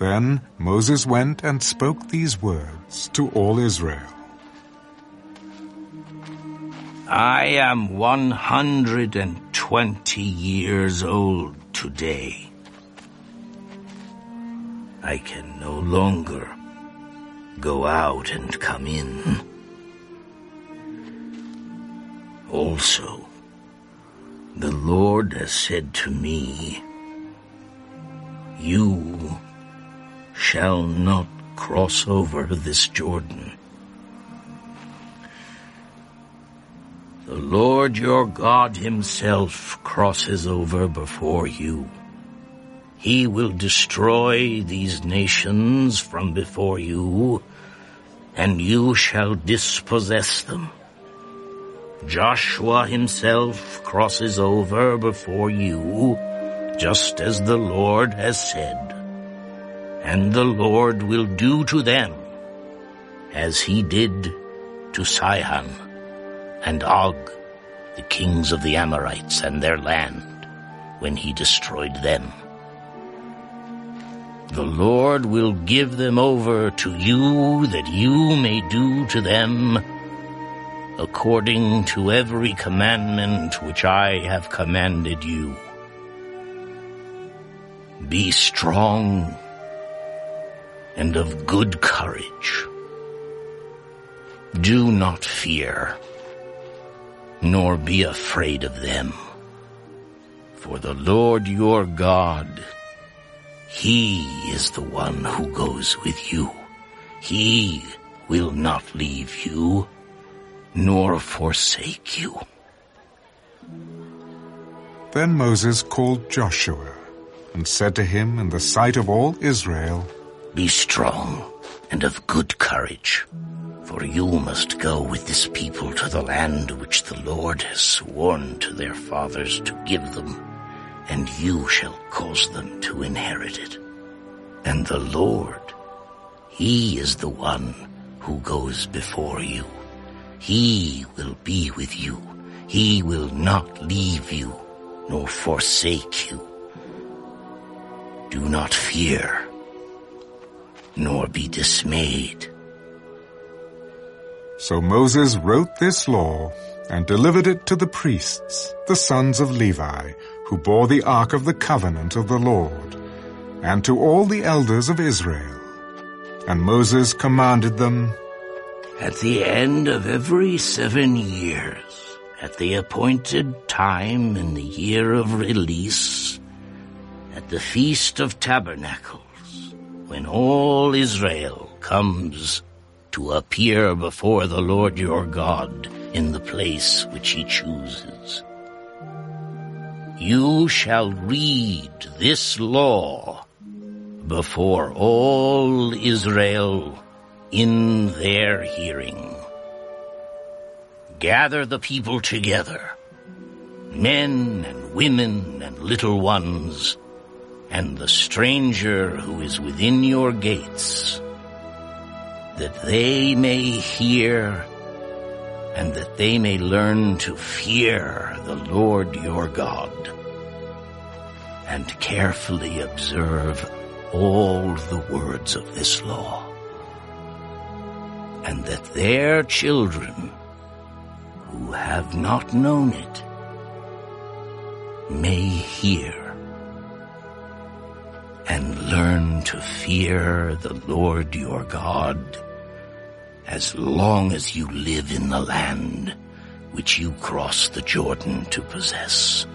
Then Moses went and spoke these words to all Israel. I am 120 years old today. I can no longer go out and come in. Also, the Lord has said to me, You shall not cross over this Jordan. The Lord your God himself crosses over before you. He will destroy these nations from before you, and you shall dispossess them. Joshua himself crosses over before you, just as the Lord has said. And the Lord will do to them as he did to Sihon and Og, the kings of the Amorites and their land, when he destroyed them. The Lord will give them over to you that you may do to them according to every commandment which I have commanded you. Be strong and of good courage. Do not fear, nor be afraid of them. For the Lord your God, He is the one who goes with you. He will not leave you nor forsake you. Then Moses called Joshua and said to him in the sight of all Israel, Be strong and of good courage, for you must go with this people to the land which the Lord has sworn to their fathers to give them, and you shall cause them to inherit it. And the Lord, He is the one who goes before you. He will be with you. He will not leave you nor forsake you. Do not fear, nor be dismayed. So Moses wrote this law and delivered it to the priests, the sons of Levi, who bore the ark of the covenant of the Lord, and to all the elders of Israel. And Moses commanded them, At the end of every seven years, at the appointed time in the year of release, at the Feast of Tabernacles, when all Israel comes to appear before the Lord your God in the place which he chooses. You shall read this law before all Israel in their hearing. Gather the people together, men and women and little ones, and the stranger who is within your gates, that they may hear and that they may learn to fear the Lord your God and carefully observe all the words of this law and that their children who have not known it may hear and learn to fear the Lord your God as long as you live in the land which you cross the Jordan to possess.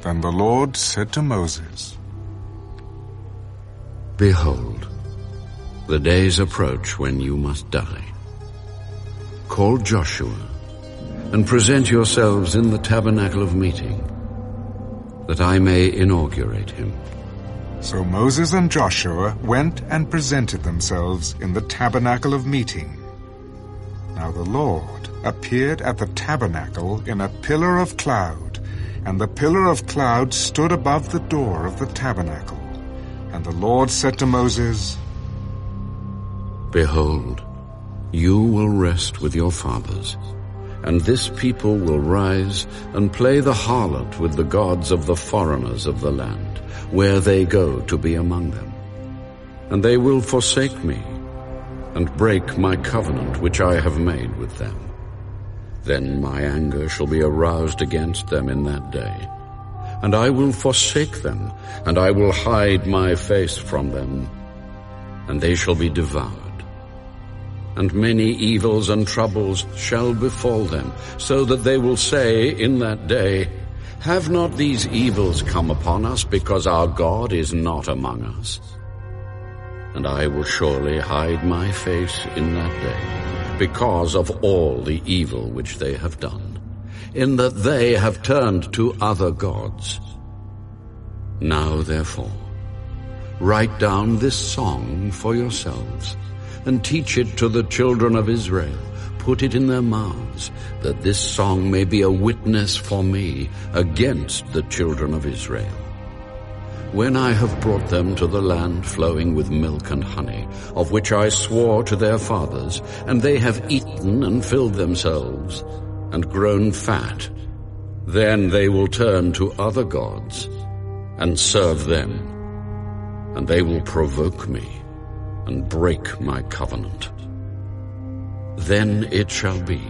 Then the Lord said to Moses, Behold, the days approach when you must die. Call Joshua and present yourselves in the tabernacle of meeting, that I may inaugurate him. So Moses and Joshua went and presented themselves in the tabernacle of meeting. Now the Lord appeared at the tabernacle in a pillar of cloud, and the pillar of cloud stood above the door of the tabernacle. And the Lord said to Moses, Behold, you will rest with your fathers, and this people will rise and play the harlot with the gods of the foreigners of the land, where they go to be among them. And they will forsake me, and break my covenant which I have made with them. Then my anger shall be aroused against them in that day. And I will forsake them, and I will hide my face from them, and they shall be devoured and many evils and troubles shall befall them, so that they will say in that day, Have not these evils come upon us because our God is not among us? And I will surely hide my face in that day, because of all the evil which they have done, in that they have turned to other gods. Now therefore, write down this song for yourselves, and teach it to the children of Israel. Put it in their mouths, that this song may be a witness for me against the children of Israel. When I have brought them to the land flowing with milk and honey, of which I swore to their fathers, and they have eaten and filled themselves, and grown fat, then they will turn to other gods, and serve them, and they will provoke me and break my covenant. Then it shall be,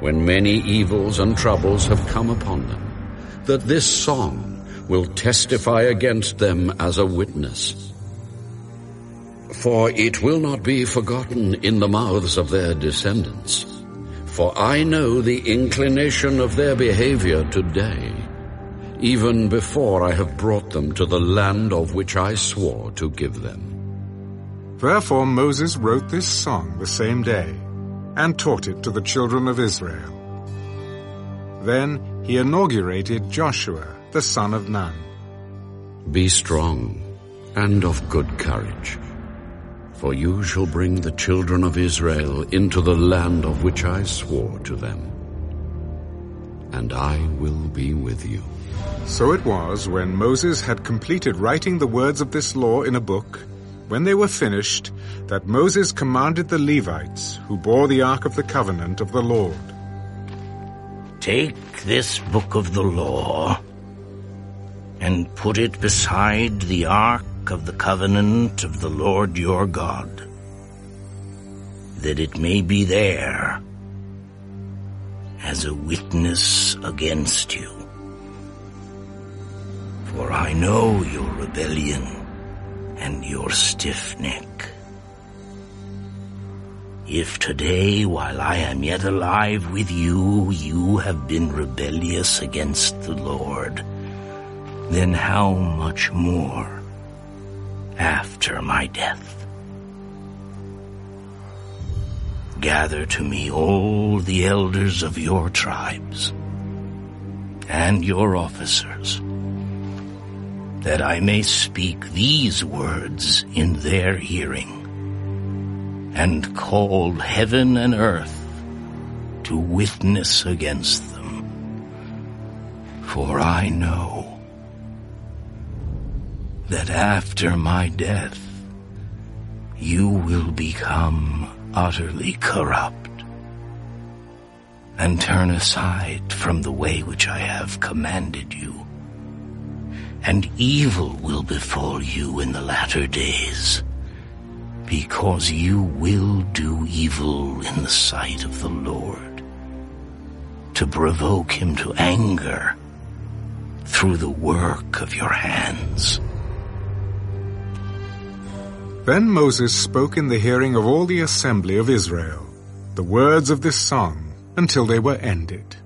when many evils and troubles have come upon them, that this song will testify against them as a witness. For it will not be forgotten in the mouths of their descendants. For I know the inclination of their behavior today, even before I have brought them to the land of which I swore to give them. Therefore Moses wrote this song the same day, and taught it to the children of Israel. Then he inaugurated Joshua, the son of Nun. Be strong and of good courage, for you shall bring the children of Israel into the land of which I swore to them. And I will be with you. So it was when Moses had completed writing the words of this law in a book, when they were finished, that Moses commanded the Levites, who bore the Ark of the Covenant of the Lord. Take this book of the law and put it beside the Ark of the Covenant of the Lord your God, that it may be there as a witness against you. For I know your rebellion and your stiff neck. If today, while I am yet alive with you, you have been rebellious against the Lord, then how much more after my death? Gather to me all the elders of your tribes and your officers that I may speak these words in their hearing, and call heaven and earth to witness against them. For I know that after my death you will become utterly corrupt and turn aside from the way which I have commanded you and evil will befall you in the latter days, because you will do evil in the sight of the Lord, to provoke him to anger through the work of your hands. Then Moses spoke in the hearing of all the assembly of Israel the words of this song until they were ended.